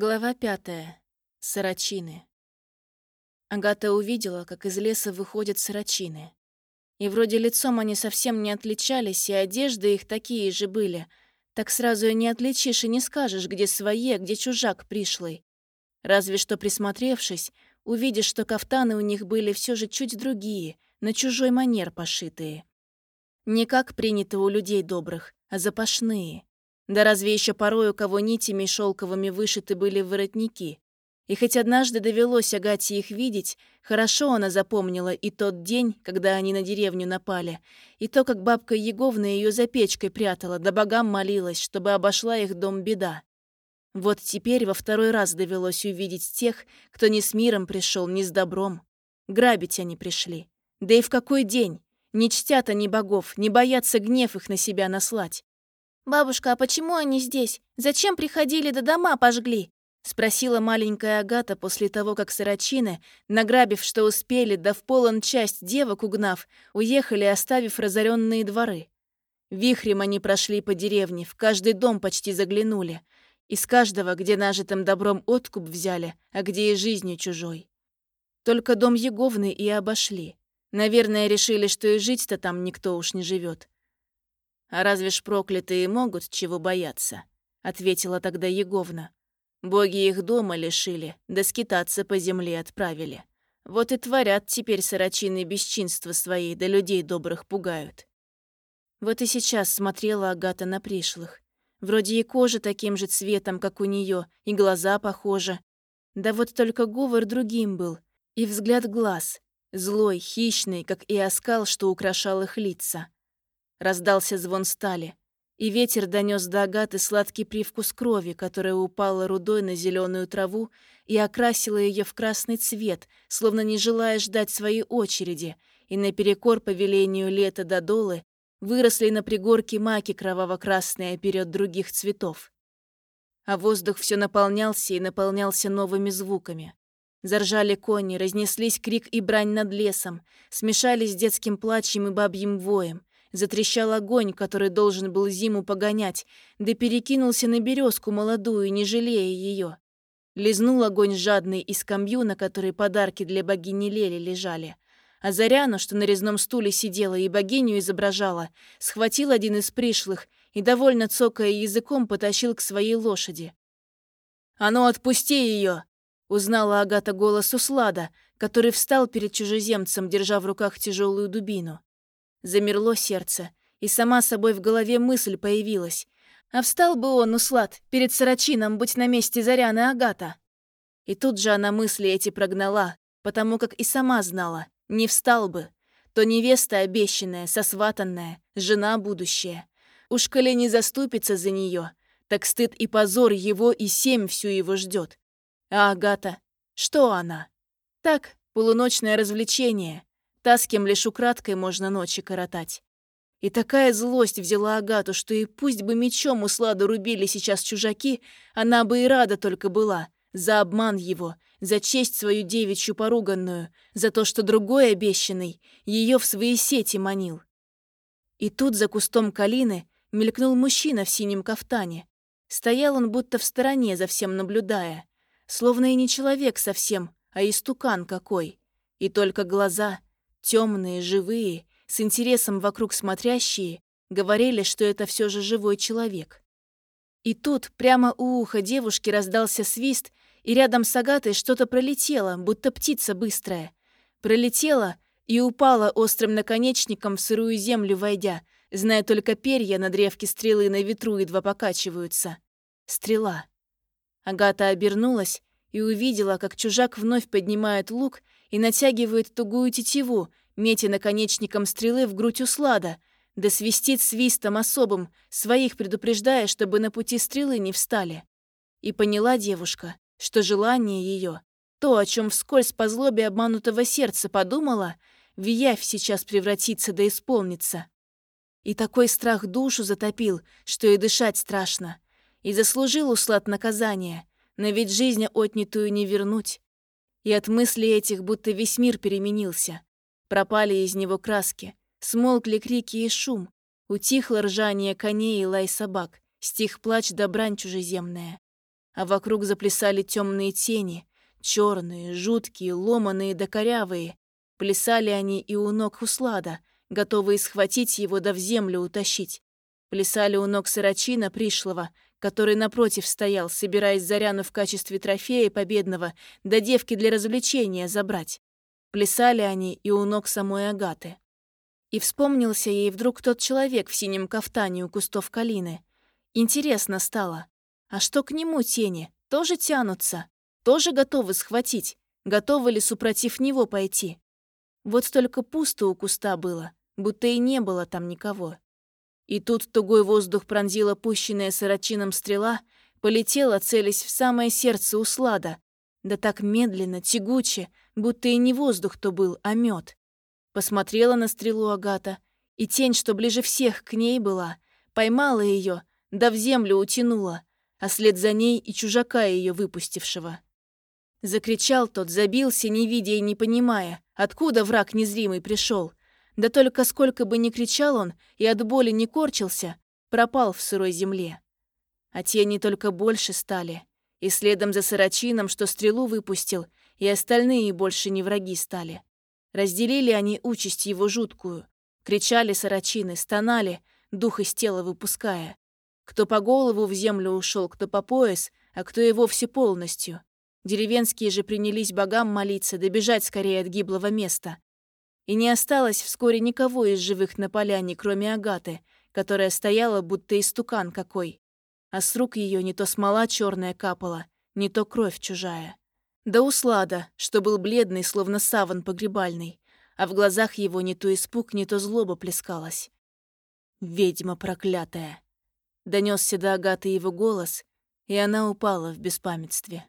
Глава пятая. Сарачины. Агата увидела, как из леса выходят сарачины. И вроде лицом они совсем не отличались, и одежды их такие же были. Так сразу и не отличишь и не скажешь, где свои, а где чужак пришлый. Разве что присмотревшись, увидишь, что кафтаны у них были все же чуть другие, на чужой манер пошитые. Не как принято у людей добрых, а запашные. Да разве еще порой у кого нитями шелковыми вышиты были воротники. И хоть однажды довелось Агате их видеть, хорошо она запомнила и тот день, когда они на деревню напали, и то, как бабка Еговна ее за печкой прятала, да богам молилась, чтобы обошла их дом беда. Вот теперь во второй раз довелось увидеть тех, кто не с миром пришел, не с добром. Грабить они пришли. Да и в какой день? Не чтят они богов, не боятся гнев их на себя наслать. «Бабушка, а почему они здесь? Зачем приходили до дома пожгли?» Спросила маленькая Агата после того, как сорочины, награбив, что успели, да в полон часть девок угнав, уехали, оставив разоренные дворы. Вихрем они прошли по деревне, в каждый дом почти заглянули. Из каждого, где нажитым добром откуп взяли, а где и жизнью чужой. Только дом Еговны и обошли. Наверное, решили, что и жить-то там никто уж не живет. «А разве ж проклятые могут чего бояться?» — ответила тогда Еговна. «Боги их дома лишили, да скитаться по земле отправили. Вот и творят теперь сорочины бесчинства свои, да людей добрых пугают». Вот и сейчас смотрела Агата на пришлых. Вроде и кожа таким же цветом, как у нее, и глаза похожи. Да вот только говор другим был, и взгляд глаз, злой, хищный, как и оскал, что украшал их лица. Раздался звон стали, и ветер донес до Агаты сладкий привкус крови, которая упала рудой на зеленую траву и окрасила ее в красный цвет, словно не желая ждать своей очереди, и наперекор повелению лета до долы выросли на пригорке маки кроваво-красные оперед других цветов. А воздух все наполнялся и наполнялся новыми звуками. Заржали кони, разнеслись крик и брань над лесом, смешались с детским плачем и бабьим воем, Затрещал огонь, который должен был зиму погонять, да перекинулся на березку молодую, не жалея ее. Лизнул огонь жадный из скамью, на которой подарки для богини Лели лежали. А Заряну, что на резном стуле сидела и богиню изображала, схватил один из пришлых и, довольно цокая языком, потащил к своей лошади. «А ну, отпусти ее!» — узнала Агата голос Услада, который встал перед чужеземцем, держа в руках тяжелую дубину. Замерло сердце, и сама собой в голове мысль появилась. А встал бы он, услад, перед Сарачином быть на месте Заряны Агата. И тут же она мысли эти прогнала, потому как и сама знала, не встал бы. То невеста обещанная, сосватанная, жена будущая. Уж коли не заступится за нее, так стыд и позор его и семь всю его ждет. А Агата? Что она? Так, полуночное развлечение, Та, с кем лишь украдкой можно ночи коротать. И такая злость взяла Агату, что и пусть бы мечом у Сладу рубили сейчас чужаки, она бы и рада только была. За обман его, за честь свою девичью поруганную, за то, что другой обещанный ее в свои сети манил. И тут за кустом калины мелькнул мужчина в синем кафтане. Стоял он будто в стороне, за всем наблюдая. Словно и не человек совсем, а истукан какой. И только глаза — Темные, живые, с интересом вокруг смотрящие, говорили, что это все же живой человек. И тут прямо у уха девушки раздался свист, и рядом с Агатой что-то пролетело, будто птица быстрая. Пролетела и упала острым наконечником в сырую землю, войдя, зная только перья на древке стрелы на ветру едва покачиваются. Стрела. Агата обернулась и увидела, как чужак вновь поднимает лук и натягивает тугую тетиву, метя наконечником стрелы в грудь услада, да свистит свистом особым, своих предупреждая, чтобы на пути стрелы не встали. И поняла девушка, что желание ее, то, о чем вскользь по злобе обманутого сердца подумала, в явь сейчас превратится да исполнится. И такой страх душу затопил, что и дышать страшно. И заслужил услад наказания, но ведь жизнь отнятую не вернуть. И от мыслей этих будто весь мир переменился. Пропали из него краски, смолкли крики и шум, утихло ржание коней и лай собак, стих плач да брань чужеземная. а вокруг заплясали темные тени, черные, жуткие, ломаные да корявые. Плясали они и у ног Хуслада, готовые схватить его да в землю утащить. Плясали у ног Сарачина пришлого, который напротив стоял, собираясь Заряну в качестве трофея победного да девки для развлечения забрать. Плясали они и у ног самой Агаты. И вспомнился ей вдруг тот человек в синем кафтане у кустов калины. Интересно стало. А что к нему тени? Тоже тянутся? Тоже готовы схватить? Готовы ли супротив него пойти? Вот только пусто у куста было, будто и не было там никого. И тут тугой воздух пронзила пущенная сорочином стрела, полетела, целясь в самое сердце услада. Да так медленно, тягуче, будто и не воздух то был, а мед. Посмотрела на стрелу Агата, и тень, что ближе всех к ней была, поймала ее, да в землю утянула, а след за ней и чужака ее выпустившего. Закричал тот, забился, не видя и не понимая, откуда враг незримый пришел. Да только сколько бы ни кричал он и от боли не корчился, пропал в сырой земле. А тени только больше стали, и следом за сорочином, что стрелу выпустил, и остальные больше не враги стали. Разделили они участь его жуткую. Кричали сорочины, стонали, дух из тела выпуская. Кто по голову в землю ушел, кто по пояс, а кто и вовсе полностью. Деревенские же принялись богам молиться, добежать скорее от гиблого места. И не осталось вскоре никого из живых на поляне, кроме Агаты, которая стояла, будто истукан какой. А с рук ее не то смола черная капала, не то кровь чужая. Да услада, что был бледный, словно саван погребальный, а в глазах его не то испуг, не то злоба плескалась. «Ведьма проклятая!» Донесся до Агаты его голос, и она упала в беспамятстве.